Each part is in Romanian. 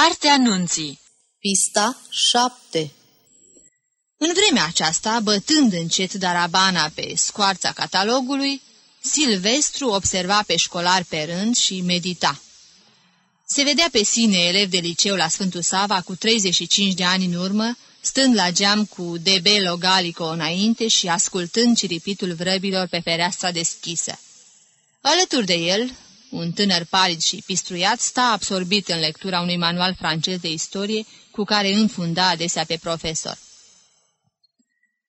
Cartea Nunții Pista 7 În vremea aceasta, bătând încet darabana pe scoarța catalogului, Silvestru observa pe școlar pe rând și medita. Se vedea pe sine elev de liceu la Sfântul Sava cu 35 de ani în urmă, stând la geam cu DB Logalico înainte și ascultând ciripitul vrăbilor pe fereastra deschisă. Alături de el, un tânăr palid și pistruiat sta absorbit în lectura unui manual francez de istorie cu care înfunda adesea pe profesor.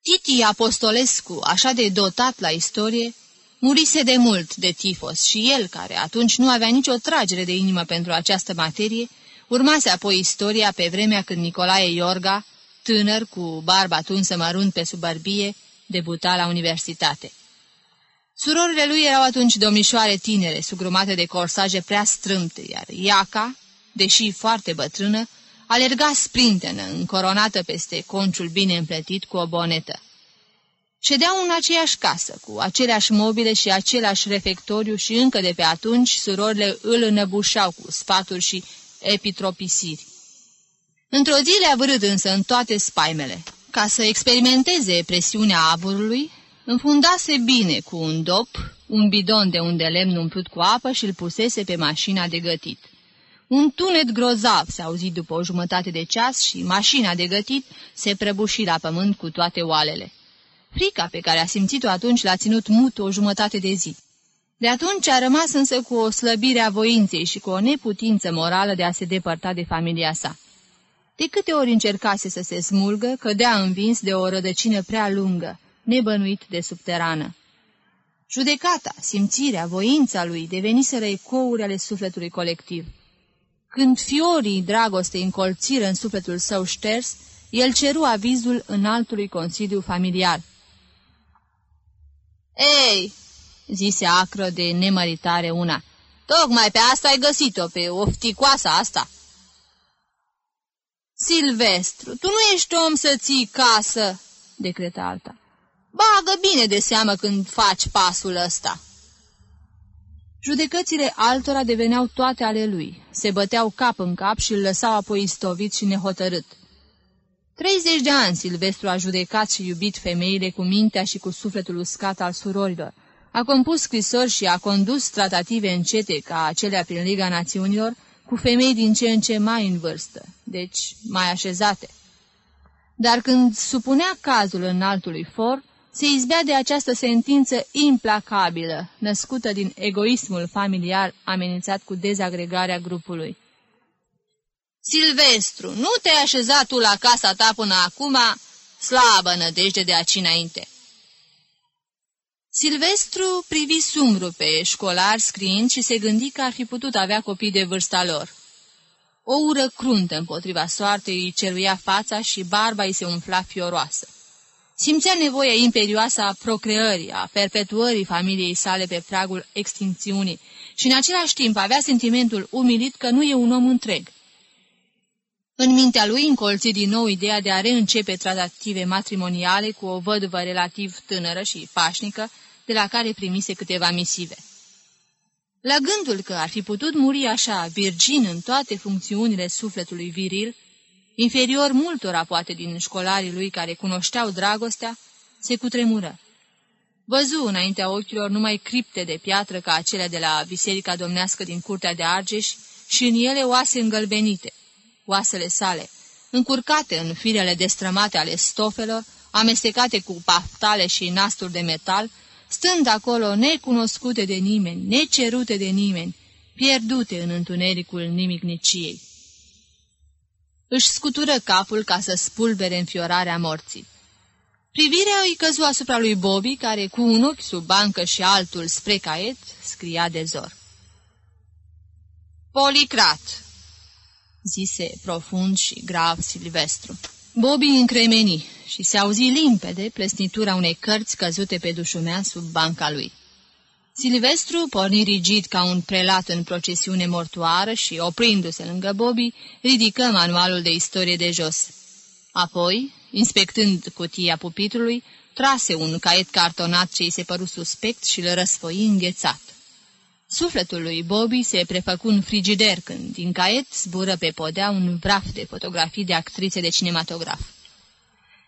Titi Apostolescu, așa de dotat la istorie, murise de mult de tifos și el, care atunci nu avea nicio tragere de inimă pentru această materie, urmase apoi istoria pe vremea când Nicolae Iorga, tânăr cu barba tunsă mărunt pe sub bărbie, debuta la universitate. Surorile lui erau atunci domnișoare tinere, sugrumate de corsaje prea strâmte, iar Iaca, deși foarte bătrână, alerga sprintenă, încoronată peste conciul bine împletit cu o bonetă. Ședeau în aceeași casă, cu aceleași mobile și același refectoriu și încă de pe atunci surorile îl înăbușau cu sfaturi și epitropisiri. Într-o zi le-a vărât însă în toate spaimele. Ca să experimenteze presiunea aburului, Înfundase bine cu un dop, un bidon de unde lemn umplut cu apă și îl pusese pe mașina de gătit. Un tunet grozav se auzi după o jumătate de ceas și mașina de gătit se prăbuși la pământ cu toate oalele. Frica pe care a simțit-o atunci l-a ținut mut o jumătate de zi. De atunci a rămas însă cu o slăbire a voinței și cu o neputință morală de a se depărta de familia sa. De câte ori încercase să se smulgă, cădea învins de o rădăcină prea lungă, nebănuit de subterană. Judecata, simțirea, voința lui deveniseră ecouri ale sufletului colectiv. Când fiorii dragostei încolțiră în sufletul său șters, el ceru avizul înaltului consiliu familiar. Ei, zise acră de nemăritare una, tocmai pe asta ai găsit-o, pe ofticoasa asta. Silvestru, tu nu ești om să ții casă, decreta alta. Bagă bine de seamă când faci pasul ăsta. Judecățile altora deveneau toate ale lui, se băteau cap în cap și îl lăsau apoi istovit și nehotărât. Treizeci de ani Silvestru a judecat și iubit femeile cu mintea și cu sufletul uscat al surorilor. A compus scrisori și a condus tratative încete ca acelea prin Liga Națiunilor cu femei din ce în ce mai în vârstă, deci mai așezate. Dar când supunea cazul înaltului for, se izbea de această sentință implacabilă, născută din egoismul familiar amenințat cu dezagregarea grupului. Silvestru, nu te-ai așezat tu la casa ta până acum, slabă nădejde de aici înainte. Silvestru privi sumbru pe școlar scriind și se gândi că ar fi putut avea copii de vârsta lor. O ură cruntă împotriva soartei îi ceruia fața și barba îi se umfla fioroasă. Simțea nevoia imperioasă a procreării, a perpetuării familiei sale pe pragul extințiunii și în același timp avea sentimentul umilit că nu e un om întreg. În mintea lui încolți din nou ideea de a reîncepe tratative matrimoniale cu o văduvă relativ tânără și pașnică, de la care primise câteva misive. La gândul că ar fi putut muri așa, virgin în toate funcțiunile sufletului viril, inferior multora poate din școlarii lui care cunoșteau dragostea, se cutremură. Văzu înaintea ochilor numai cripte de piatră ca acelea de la biserica domnească din curtea de Argeș și în ele oase îngălbenite, oasele sale, încurcate în firele destrămate ale stofelor, amestecate cu paftale și nasturi de metal, stând acolo necunoscute de nimeni, necerute de nimeni, pierdute în întunericul nimicniciei își scutură capul ca să spulbere înfiorarea morții. Privirea îi căzu asupra lui Bobby, care cu un ochi sub bancă și altul spre caiet scria de zor. Policrat, zise profund și grav Silvestru. Bobby încremeni și se auzi limpede plesnitura unei cărți căzute pe dușumea sub banca lui. Silvestru porni rigid ca un prelat în procesiune mortoară și, oprindu-se lângă Bobby, ridică manualul de istorie de jos. Apoi, inspectând cutia pupitrului, trase un caiet cartonat ce îi se păru suspect și îl răsfoi înghețat. Sufletul lui Bobby se prefăcu un frigider când din caiet zbură pe podea un vraf de fotografii de actrițe de cinematograf.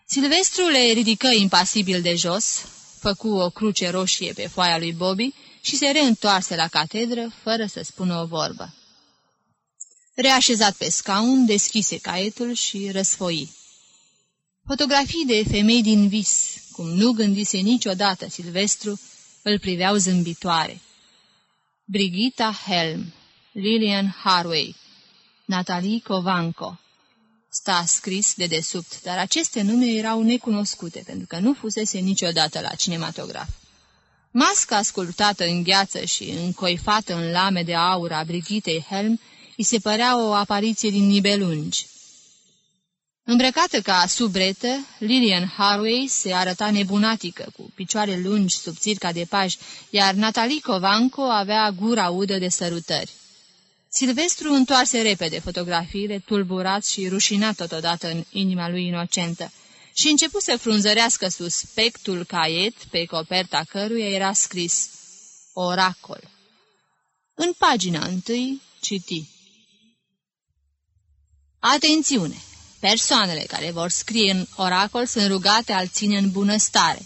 Silvestru le ridică impasibil de jos, făcu o cruce roșie pe foaia lui Bobby și se reîntoarse la catedră fără să spună o vorbă. Reașezat pe scaun, deschise caietul și răsfoi. Fotografii de femei din vis, cum nu gândise niciodată Silvestru, îl priveau zâmbitoare. Brigita Helm, Lillian Harway, Natalie Covanco. Sta scris de desubt, dar aceste nume erau necunoscute, pentru că nu fusese niciodată la cinematograf. Masca ascultată în gheață și încoifată în lame de aur a Brigitei Helm îi se părea o apariție din nibelungi. Îmbrăcată ca subretă, Lillian Harway se arăta nebunatică, cu picioare lungi, subțiri ca de paj, iar Natalie Covanco avea gura udă de sărutări. Silvestru întoarse repede fotografiile, tulburat și rușinat totodată în inima lui inocentă, și începu să frunzărească suspectul caiet pe coperta căruia era scris Oracol. În pagina întâi citi Atențiune! Persoanele care vor scrie în oracol sunt rugate al ține în bunăstare.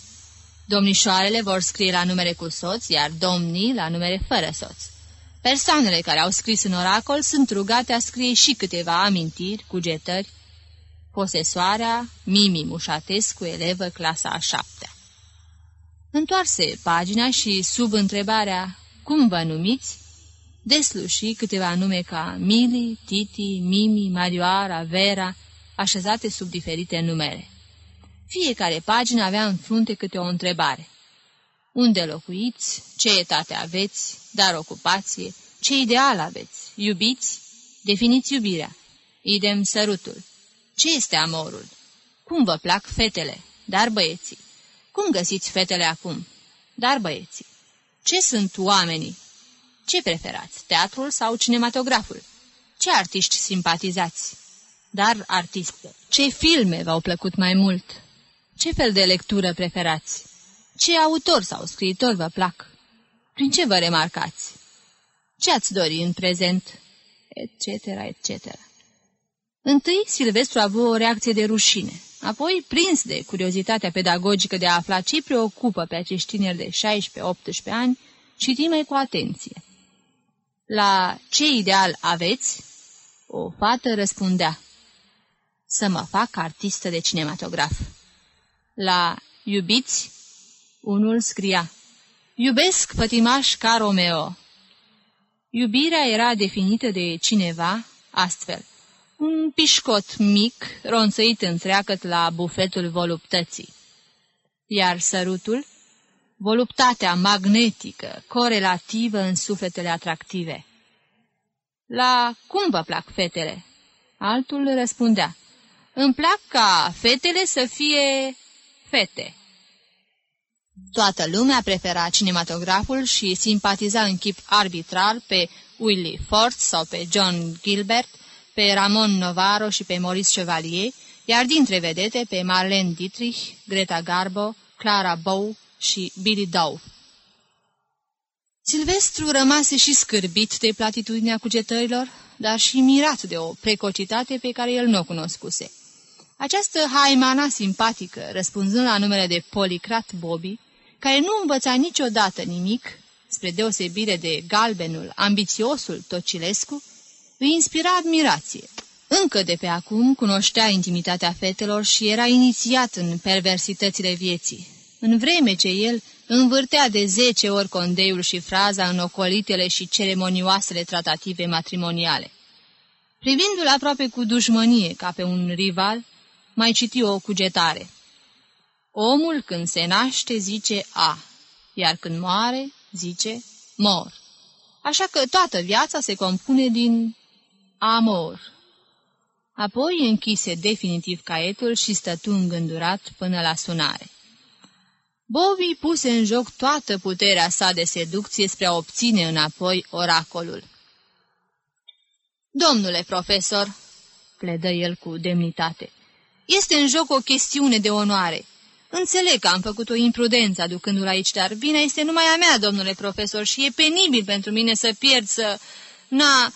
Domnișoarele vor scrie la numere cu soț, iar domnii la numere fără soț. Persoanele care au scris în oracol sunt rugate a scrie și câteva amintiri, cugetări. Posesoarea Mimi Mușatescu, elevă clasa a șaptea. Întoarse pagina și, sub întrebarea Cum vă numiți?" desluși câteva nume ca Mili, Titi, Mimi, Marioara, Vera, așezate sub diferite numere. Fiecare pagină avea în frunte câte o întrebare. Unde locuiți? Ce etate aveți? Dar ocupație? Ce ideal aveți? Iubiți? Definiți iubirea. Idem sărutul. Ce este amorul? Cum vă plac fetele? Dar băieții. Cum găsiți fetele acum? Dar băieții. Ce sunt oamenii? Ce preferați, teatrul sau cinematograful? Ce artiști simpatizați? Dar artiste. Ce filme v-au plăcut mai mult? Ce fel de lectură preferați? Ce autor sau scriitor vă plac? Prin ce vă remarcați? Ce ați dori în prezent? Etc., etc. Întâi, Silvestru a avut o reacție de rușine. Apoi, prins de curiozitatea pedagogică de a afla ce preocupă pe acești tineri de 16-18 ani, citi mai cu atenție. La ce ideal aveți? O fată răspundea. Să mă fac artistă de cinematograf. La iubiți? Unul scria. Iubesc pătimaș ca Romeo. Iubirea era definită de cineva astfel. Un pișcot mic, ronțăit întreagăt la bufetul voluptății. Iar sărutul? voluptatea magnetică, corelativă în sufletele atractive. La cum vă plac fetele? Altul răspundea. Îmi plac ca fetele să fie fete. Toată lumea prefera cinematograful și simpatiza în chip arbitrar pe Willie Ford sau pe John Gilbert, pe Ramon Novaro și pe Maurice Chevalier, iar dintre vedete pe Marlene Dietrich, Greta Garbo, Clara Bow, și Billy Dow. Silvestru rămase și scârbit de platitudinea cugetărilor, dar și mirat de o precocitate pe care el nu o cunoscuse. Această haimana simpatică, răspunzând la numele de Policrat Bobby, care nu învăța niciodată nimic, spre deosebire de galbenul, ambițiosul Tocilescu, îi inspira admirație. Încă de pe acum cunoștea intimitatea fetelor și era inițiat în perversitățile vieții, în vreme ce el învârtea de zece ori condeiul și fraza în ocolitele și ceremonioasele tratative matrimoniale. Privindu-l aproape cu dușmănie ca pe un rival, mai citi o cugetare. Omul când se naște zice A, iar când moare zice mor. Așa că toată viața se compune din amor. Apoi închise definitiv caietul și stătu îngândurat până la sunare. Bovi puse în joc toată puterea sa de seducție spre a obține înapoi oracolul. Domnule profesor, pledă el cu demnitate, este în joc o chestiune de onoare. Înțeleg că am făcut o imprudență aducându-l aici, dar vina este numai a mea, domnule profesor, și e penibil pentru mine să pierd, să... Na...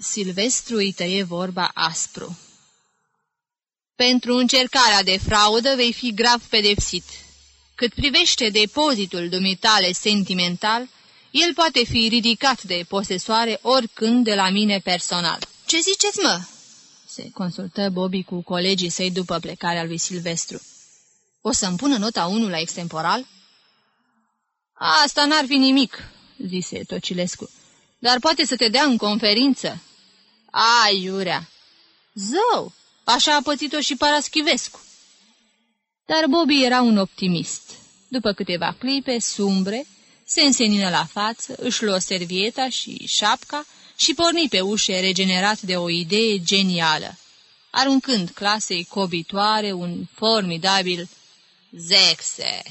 Silvestru îi tăie vorba aspru. Pentru încercarea de fraudă vei fi grav pedepsit. Cât privește depozitul dumitale sentimental, el poate fi ridicat de posesoare oricând de la mine personal. Ce ziceți, mă?" se consultă Bobby cu colegii săi după plecarea lui Silvestru. O să-mi pună nota 1 la extemporal?" Asta n-ar fi nimic," zise Tocilescu, dar poate să te dea în conferință." Ai, iurea!" Zău, așa a pățit-o și Paraschivescu." Dar Bobby era un optimist. După câteva clipe sumbre, se însenină la față, își luă servieta și șapca și porni pe ușe regenerat de o idee genială, aruncând clasei cobitoare un formidabil Zexe.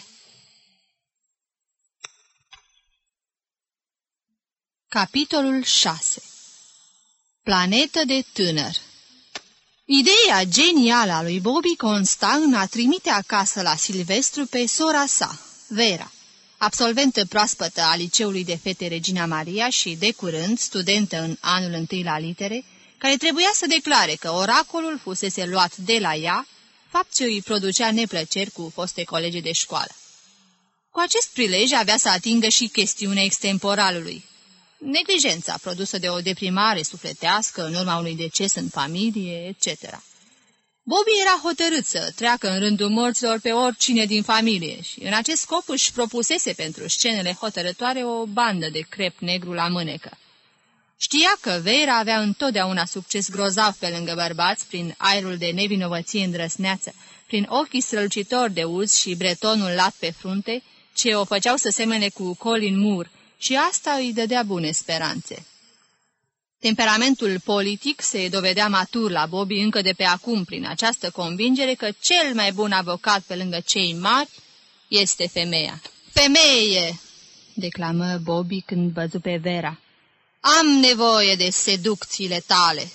Capitolul 6 Planetă de tânăr Ideea genială a lui Bobby consta în a trimite acasă la Silvestru pe sora sa, Vera, absolventă proaspătă a liceului de fete Regina Maria și, de curând, studentă în anul întâi la litere, care trebuia să declare că oracolul fusese luat de la ea, fapt ce îi producea neplăceri cu foste colegi de școală. Cu acest prilej avea să atingă și chestiunea extemporalului, neglijența produsă de o deprimare sufletească în urma unui deces în familie, etc. Bobby era hotărât să treacă în rândul morților pe oricine din familie și în acest scop își propusese pentru scenele hotărătoare o bandă de crep negru la mânecă. Știa că Vera avea întotdeauna succes grozav pe lângă bărbați prin aerul de nevinovăție îndrăsneață, prin ochii strălucitori de uz și bretonul lat pe frunte, ce o făceau să semene cu Colin Moore, și asta îi dădea bune speranțe. Temperamentul politic se dovedea matur la Bobby încă de pe acum prin această convingere că cel mai bun avocat pe lângă cei mari este femeia. Femeie! declamă Bobby când văzu pe Vera. Am nevoie de seducțiile tale.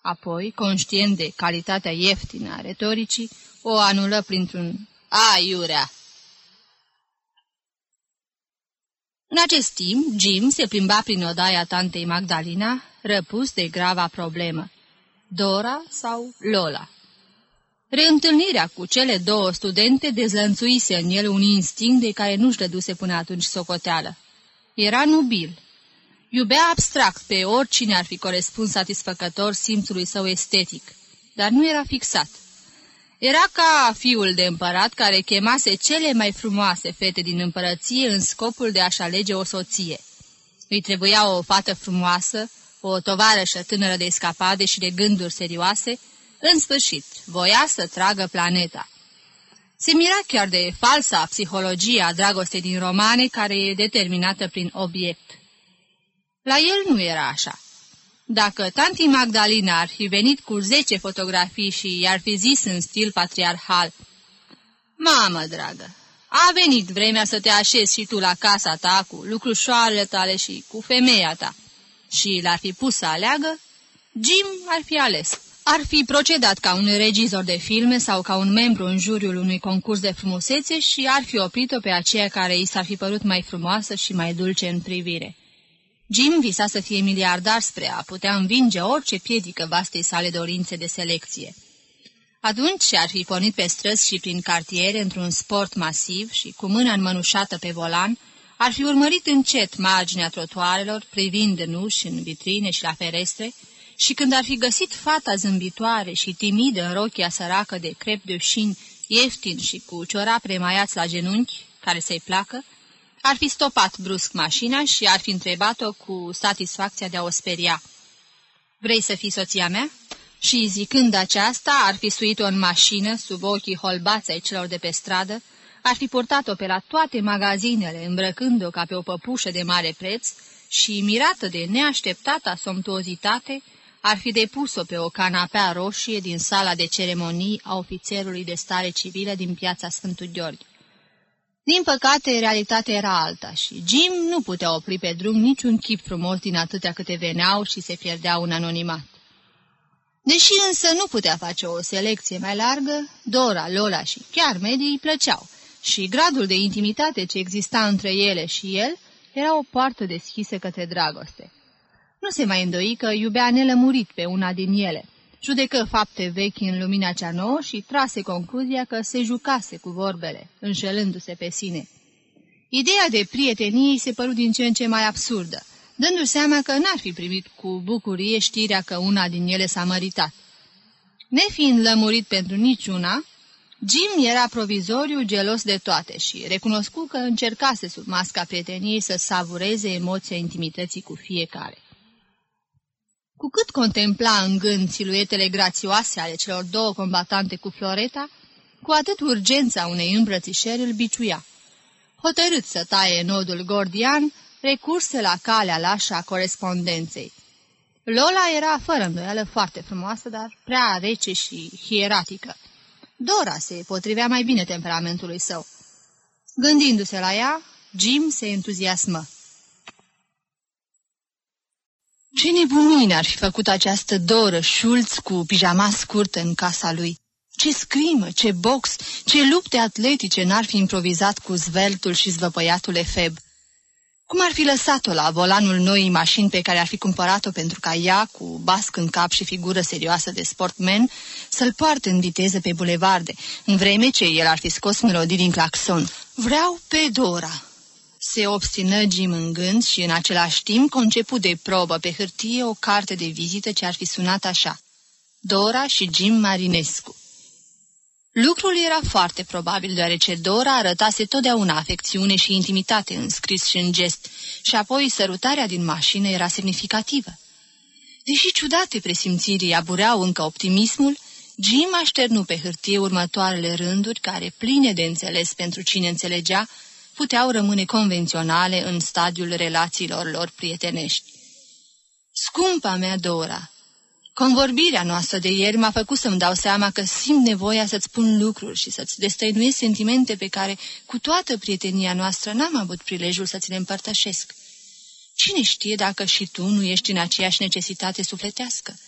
Apoi, conștient de calitatea ieftină a retoricii, o anulă printr-un aiurea. În acest timp, Jim se plimba prin odaia tantei Magdalena, răpus de grava problemă. Dora sau Lola? Reîntâlnirea cu cele două studente dezlănțuise în el un instinct de care nu-și dăduse până atunci socoteală. Era nubil. Iubea abstract pe oricine ar fi corespuns satisfăcător simțului său estetic, dar nu era fixat. Era ca fiul de împărat care chemase cele mai frumoase fete din împărăție în scopul de a-și alege o soție. Îi trebuia o fată frumoasă, o tovarășă tânără de escapade și de gânduri serioase, în sfârșit, voia să tragă planeta. Se mira chiar de falsa psihologie a dragostei din romane, care e determinată prin obiect. La el nu era așa. Dacă tanti Magdalena ar fi venit cu zece fotografii și i-ar fi zis în stil patriarhal, Mamă, dragă, a venit vremea să te așezi și tu la casa ta cu lucrușoarele tale și cu femeia ta. Și l-ar fi pus să aleagă, Jim ar fi ales. Ar fi procedat ca un regizor de filme sau ca un membru în juriul unui concurs de frumusețe și ar fi oprit-o pe aceea care i s-ar fi părut mai frumoasă și mai dulce în privire. Jim visa să fie miliardar spre a putea învinge orice piedică vastei sale dorințe de selecție. Atunci ar fi pornit pe străzi și prin cartiere într-un sport masiv și cu mâna înmănușată pe volan, ar fi urmărit încet marginea trotuarelor, privind în uși, în vitrine și la ferestre, și când ar fi găsit fata zâmbitoare și timidă în rochia săracă de crep de șin ieftin și cu ciora premaiați la genunchi, care să-i placă, ar fi stopat brusc mașina și ar fi întrebat-o cu satisfacția de a o speria. Vrei să fii soția mea?" Și zicând aceasta, ar fi suit-o în mașină, sub ochii holbați ai celor de pe stradă, ar fi purtat-o pe la toate magazinele, îmbrăcând-o ca pe o păpușă de mare preț și, mirată de neașteptata somptuozitate, ar fi depus-o pe o canapea roșie din sala de ceremonii a ofițerului de stare civilă din piața Sfântul Gheorghe. Din păcate, realitatea era alta și Jim nu putea opri pe drum niciun chip frumos din atâtea câte veneau și se pierdeau în anonimat. Deși însă nu putea face o selecție mai largă, Dora, Lola și chiar Medi îi plăceau și gradul de intimitate ce exista între ele și el era o poartă deschisă către dragoste. Nu se mai îndoi că iubea nelămurit pe una din ele. Judecă fapte vechi în lumina cea nouă și trase concluzia că se jucase cu vorbele, înșelându-se pe sine. Ideea de prietenie se păru din ce în ce mai absurdă, dându-și seama că n-ar fi primit cu bucurie știrea că una din ele s-a măritat. Nefiind lămurit pentru niciuna, Jim era provizoriu gelos de toate și recunoscu că încercase sub masca prieteniei să savureze emoția intimității cu fiecare. Cu cât contempla în gând siluetele grațioase ale celor două combatante cu Floreta, cu atât urgența unei îmbrățișeri îl biciuia. Hotărât să taie nodul gordian, recurse la calea lașă a corespondenței. Lola era fără îndoială foarte frumoasă, dar prea rece și hieratică. Dora se potrivea mai bine temperamentului său. Gândindu-se la ea, Jim se entuziasmă. Ce nebunie ar fi făcut această doră Schulz cu pijama scurtă în casa lui! Ce scrimă, ce box, ce lupte atletice n-ar fi improvizat cu zveltul și zvăpăiatul Efeb! Cum ar fi lăsat-o la volanul noii mașini pe care ar fi cumpărat-o pentru ca ea, cu basc în cap și figură serioasă de sportman, să-l poarte în viteză pe bulevarde, în vreme ce el ar fi scos melodii din claxon. Vreau pe Dora! Se obstină Jim în gând și în același timp conceput de probă pe hârtie o carte de vizită ce ar fi sunat așa. Dora și Jim Marinescu. Lucrul era foarte probabil, deoarece Dora arătase totdeauna afecțiune și intimitate în scris și în gest, și apoi sărutarea din mașină era semnificativă. Deși ciudate presimțirii abureau încă optimismul, Jim așternu pe hârtie următoarele rânduri care, pline de înțeles pentru cine înțelegea, puteau rămâne convenționale în stadiul relațiilor lor prietenești. Scumpa mea Dora, Convorbirea noastră de ieri m-a făcut să-mi dau seama că simt nevoia să-ți spun lucruri și să-ți destăinuiesc sentimente pe care, cu toată prietenia noastră, n-am avut prilejul să ți le împărtășesc. Cine știe dacă și tu nu ești în aceeași necesitate sufletească?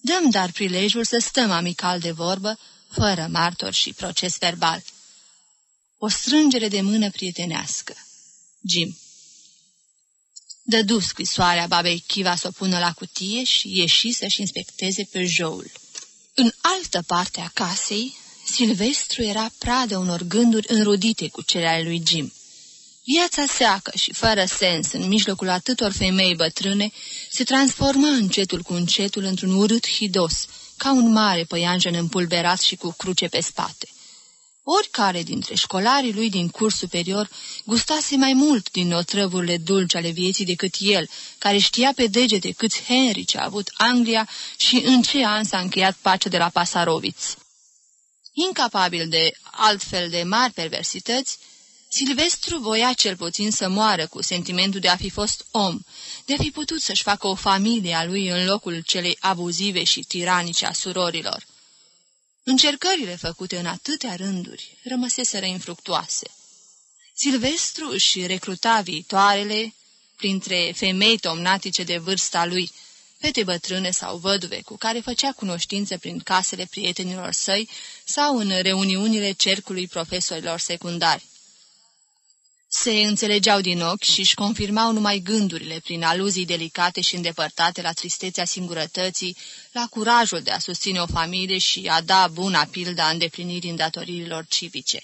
Dăm dar prilejul să stăm amical de vorbă, fără martor și proces verbal. O strângere de mână prietenească. Jim Dădu scrisoarea babei Chiva să o pună la cutie și ieși să-și inspecteze pe joul. În altă parte a casei, Silvestru era pradă unor gânduri înrudite cu cele ale lui Jim. Viața seacă și fără sens în mijlocul atâtor femei bătrâne se transforma încetul cu încetul într-un urât hidos, ca un mare păianjen împulberat și cu cruce pe spate. Oricare dintre școlarii lui din curs superior gustase mai mult din otrăvurile dulci ale vieții decât el, care știa pe degete câți Henry ce a avut Anglia și în ce an s-a încheiat pacea de la Pasaroviț. Incapabil de altfel de mari perversități, Silvestru voia cel puțin să moară cu sentimentul de a fi fost om, de a fi putut să-și facă o familie a lui în locul celei abuzive și tiranice a surorilor. Încercările făcute în atâtea rânduri rămăseseră infructuoase. Silvestru își recruta viitoarele printre femei tomnatice de vârsta lui, fete bătrâne sau văduve cu care făcea cunoștință prin casele prietenilor săi sau în reuniunile cercului profesorilor secundari. Se înțelegeau din ochi și își confirmau numai gândurile prin aluzii delicate și îndepărtate la tristețea singurătății, la curajul de a susține o familie și a da buna pilda îndeplinirii îndatoririlor civice.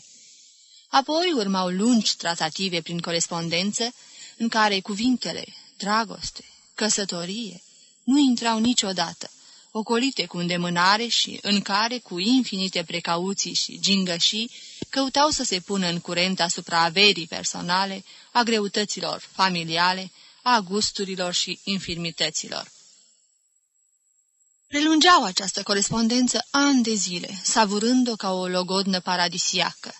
Apoi urmau lungi tratative prin corespondență, în care cuvintele, dragoste, căsătorie, nu intrau niciodată, ocolite cu îndemânare și în care, cu infinite precauții și gingășii, căutau să se pună în curent asupra averii personale, a greutăților familiale, a gusturilor și infirmităților. Prelungeau această corespondență ani de zile, savurând-o ca o logodnă paradisiacă.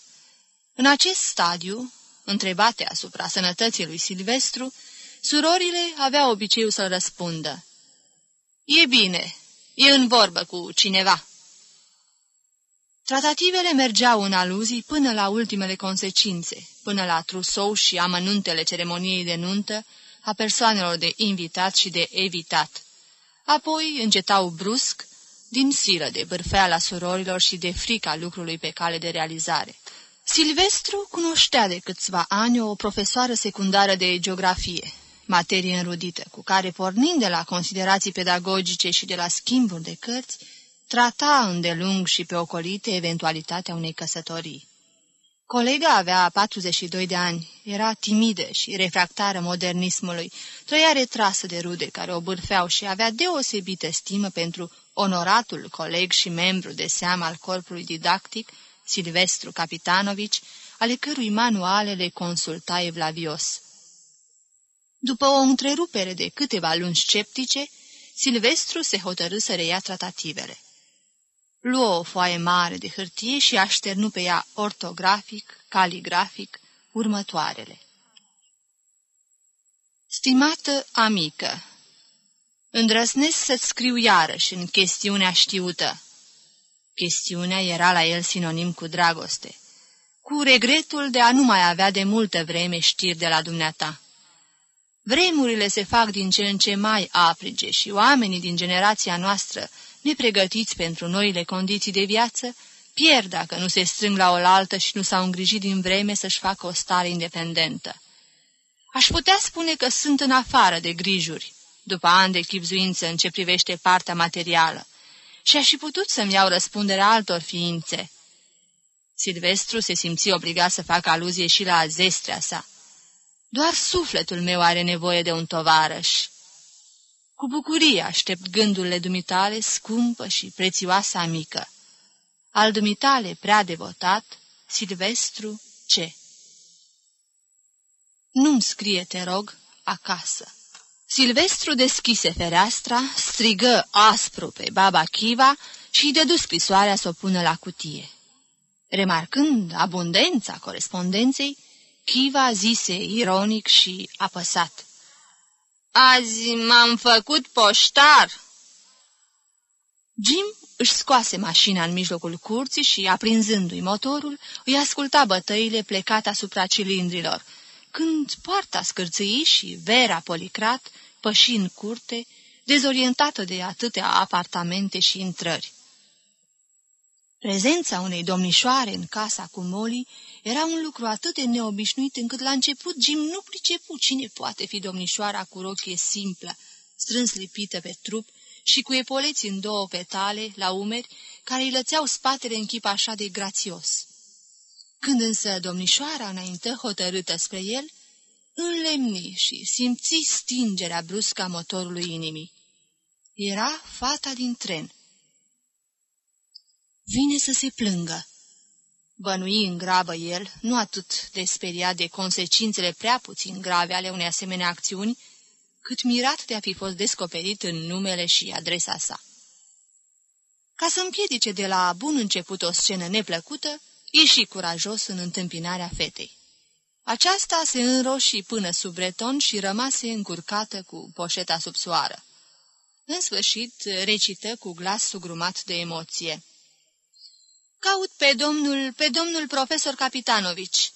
În acest stadiu, întrebate asupra sănătății lui Silvestru, surorile aveau obiceiul să răspundă. E bine, e în vorbă cu cineva." Tratativele mergeau în aluzii până la ultimele consecințe, până la trusou și amănuntele ceremoniei de nuntă, a persoanelor de invitat și de evitat. Apoi încetau brusc, din silă de bârfeala surorilor și de frica lucrului pe cale de realizare. Silvestru cunoștea de câțiva ani o profesoară secundară de geografie, materie înrudită, cu care, pornind de la considerații pedagogice și de la schimburi de cărți, trata îndelung și pe ocolite eventualitatea unei căsătorii. Colega avea 42 de ani, era timidă și refractară modernismului, trăia retrasă de rude care o bârfeau și avea deosebită stimă pentru onoratul coleg și membru de seamă al corpului didactic, Silvestru Capitanovici, ale cărui manuale le consulta evlavios. După o întrerupere de câteva luni sceptice, Silvestru se hotărâ să reia tratativele. Luă o foaie mare de hârtie și așternu pe ea ortografic, caligrafic, următoarele. Stimată amică, îndrăznesc să-ți scriu iarăși în chestiunea știută. Chestiunea era la el sinonim cu dragoste, cu regretul de a nu mai avea de multă vreme știri de la dumneata. Vremurile se fac din ce în ce mai aprige și oamenii din generația noastră, nepregătiți pentru noile condiții de viață, pierd dacă nu se strâng la oaltă și nu s-au îngrijit din vreme să-și facă o stare independentă. Aș putea spune că sunt în afară de grijuri, după ani de chipzuință în ce privește partea materială, și aș fi putut să-mi iau răspunderea altor ființe. Silvestru se simți obligat să facă aluzie și la zestrea sa. Doar sufletul meu are nevoie de un tovarăș. Cu bucurie aștept gândurile dumitale scumpă și prețioasă amică. Al dumitale prea devotat, Silvestru C. Nu-mi scrie, te rog, acasă. Silvestru deschise fereastra, strigă aspru pe baba Chiva și îi dădu scrisoarea să o pună la cutie. Remarcând abundența corespondenței, Chiva zise ironic și apăsat. Azi m-am făcut poștar!" Jim își scoase mașina în mijlocul curții și, aprinzându-i motorul, îi asculta bătăile plecate asupra cilindrilor, când poarta scârțâi și Vera Policrat păși în curte, dezorientată de atâtea apartamente și intrări. Prezența unei domnișoare în casa cu Molly era un lucru atât de neobișnuit încât la început Jim nu pricepu cine poate fi domnișoara cu rochie simplă, strâns lipită pe trup și cu epoleți în două petale, la umeri, care îi lățeau spatele în chip așa de grațios. Când însă domnișoara înaintă hotărâtă spre el, înlemni și simți stingerea bruscă a motorului inimii. Era fata din tren. Vine să se plângă. Bănui în grabă el, nu atât de speriat de consecințele prea puțin grave ale unei asemenea acțiuni, cât mirat de a fi fost descoperit în numele și adresa sa. Ca să împiedice de la bun început o scenă neplăcută, ieși curajos în întâmpinarea fetei. Aceasta se înroși până sub breton și rămase încurcată cu poșeta subsoară. În sfârșit, recită cu glas sugrumat de emoție. Caut pe domnul, pe domnul profesor Capitanovici.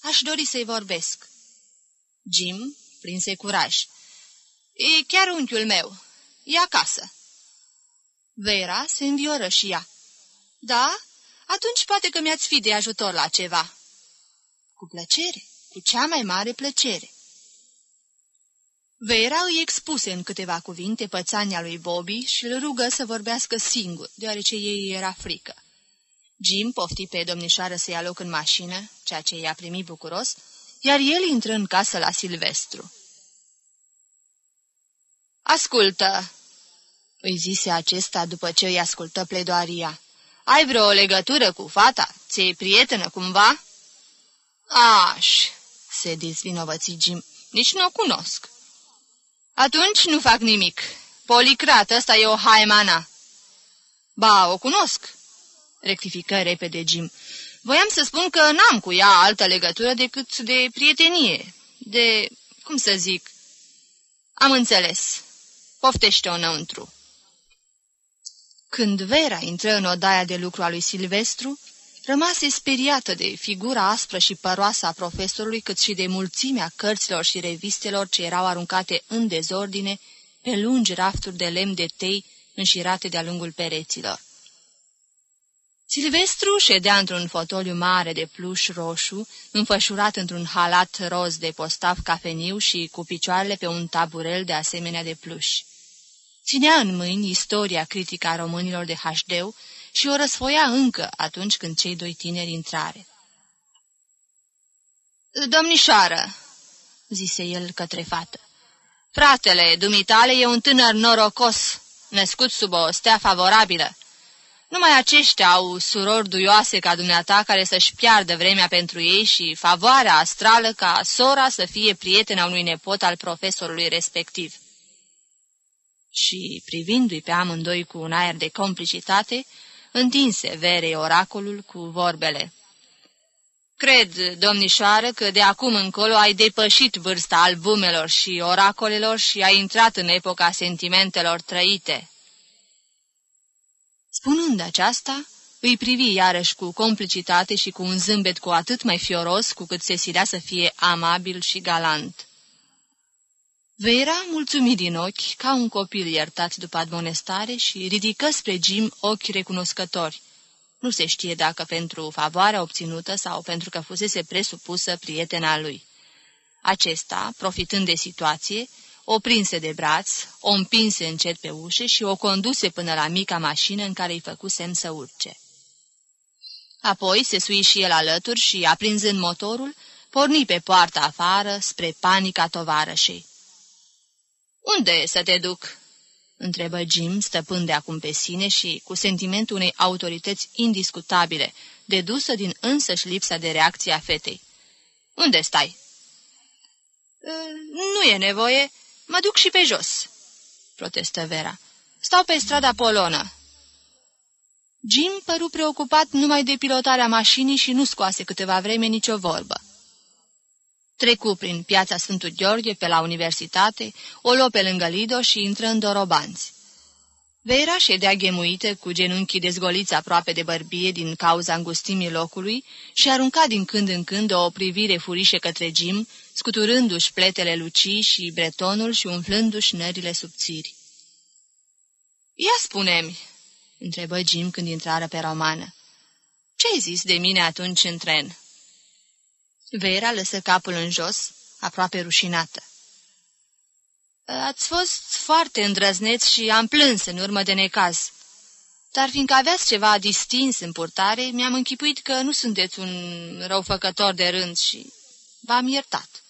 Aș dori să-i vorbesc." Jim prinse curaj. E chiar unchiul meu. E acasă." Vera se învioră și ea. Da? Atunci poate că mi-ați fi de ajutor la ceva." Cu plăcere, cu cea mai mare plăcere." Vera îi expuse în câteva cuvinte pățania lui Bobby și îl rugă să vorbească singur, deoarece ei era frică. Jim pofti pe domnișoară să ia loc în mașină, ceea ce i-a primit bucuros, iar el intră în casă la Silvestru. Ascultă!" îi zise acesta după ce îi ascultă pledoaria. Ai vreo legătură cu fata? Ți-e prietenă cumva?" Aș!" se dezvinovăți Jim. Nici nu o cunosc." Atunci nu fac nimic. Policrat, ăsta e o haimana." Ba, o cunosc," rectifică repede Jim. Voiam să spun că n-am cu ea altă legătură decât de prietenie, de... cum să zic... Am înțeles. Poftește-o înăuntru. Când Vera intră în odaia de lucru a lui Silvestru, rămase speriată de figura aspră și păroasă a profesorului, cât și de mulțimea cărților și revistelor ce erau aruncate în dezordine pe lungi rafturi de lemn de tei înșirate de-a lungul pereților. Silvestru ședea într-un fotoliu mare de pluș roșu, înfășurat într-un halat roz de postav cafeniu și cu picioarele pe un taburel de asemenea de pluș. Ținea în mâini istoria critică a românilor de Hașdeu și o răsfoia încă atunci când cei doi tineri intrare. Domnișoară, zise el către fată, fratele dumitale e un tânăr norocos, născut sub o stea favorabilă. Numai aceștia au surori duioase ca dumneata care să-și piardă vremea pentru ei și favoarea astrală ca sora să fie prietena unui nepot al profesorului respectiv. Și, privindu-i pe amândoi cu un aer de complicitate, întinse verei oracolul cu vorbele. Cred, domnișoară, că de acum încolo ai depășit vârsta albumelor și oracolelor și ai intrat în epoca sentimentelor trăite. Spunând aceasta, îi privi iarăși cu complicitate și cu un zâmbet cu atât mai fioros cu cât se silea să fie amabil și galant. Vera mulțumi din ochi ca un copil iertat după admonestare și ridică spre Jim ochi recunoscători. Nu se știe dacă pentru favoarea obținută sau pentru că fusese presupusă prietena lui. Acesta, profitând de situație, o prinse de braț, o împinse încet pe ușă și o conduse până la mica mașină în care îi făcu semn să urce. Apoi se sui și el alături și, aprinzând motorul, porni pe poarta afară spre panica tovarășei. Unde să te duc?" întrebă Jim, stăpând de acum pe sine și cu sentimentul unei autorități indiscutabile, dedusă din însăși lipsa de reacție a fetei. Unde stai?" Ă, nu e nevoie, mă duc și pe jos," protestă Vera. Stau pe strada Polonă." Jim păru preocupat numai de pilotarea mașinii și nu scoase câteva vreme nicio vorbă. Trecu prin piața Sfântul Gheorghe pe la universitate, o luă pe lângă Lido și intră în Dorobanți. Vera ședea ghemuită, cu genunchii dezgoliți aproape de bărbie din cauza îngustimii locului și arunca din când în când o privire furișe către Jim, scuturându-și pletele lucii și bretonul și umflându-și nările subțiri. Ia spune-mi, întrebă Jim când intrară pe romană. Ce-ai zis de mine atunci în tren?" Vera lăsă capul în jos, aproape rușinată. Ați fost foarte îndrăzneț și am plâns în urmă de necaz. Dar fiindcă aveați ceva distins în purtare, mi-am închipuit că nu sunteți un răufăcător de rând și v-am iertat.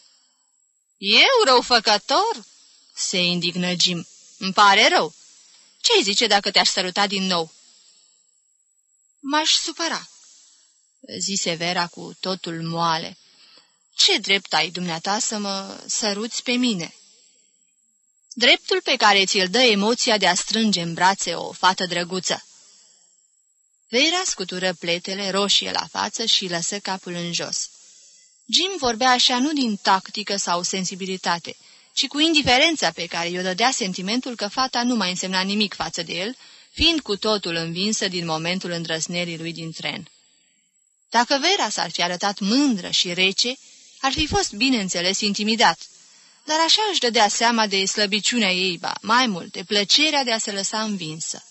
Eu răufăcător? Se indignă Jim. Îmi pare rău. Ce-i zice dacă te-aș săruta din nou? M-aș supăra, zise Vera cu totul moale. Ce drept ai dumneata să mă săruți pe mine?" Dreptul pe care ți-l dă emoția de a strânge în brațe o fată drăguță. Vera scutură pletele roșie la față și lăsă capul în jos. Jim vorbea așa nu din tactică sau sensibilitate, ci cu indiferența pe care i-o dădea sentimentul că fata nu mai însemna nimic față de el, fiind cu totul învinsă din momentul îndrăsnerii lui din tren. Dacă Vera s-ar fi arătat mândră și rece, ar fi fost, bineînțeles, intimidat, dar așa își dădea seama de slăbiciunea ei, ba, mai mult, de plăcerea de a se lăsa învinsă.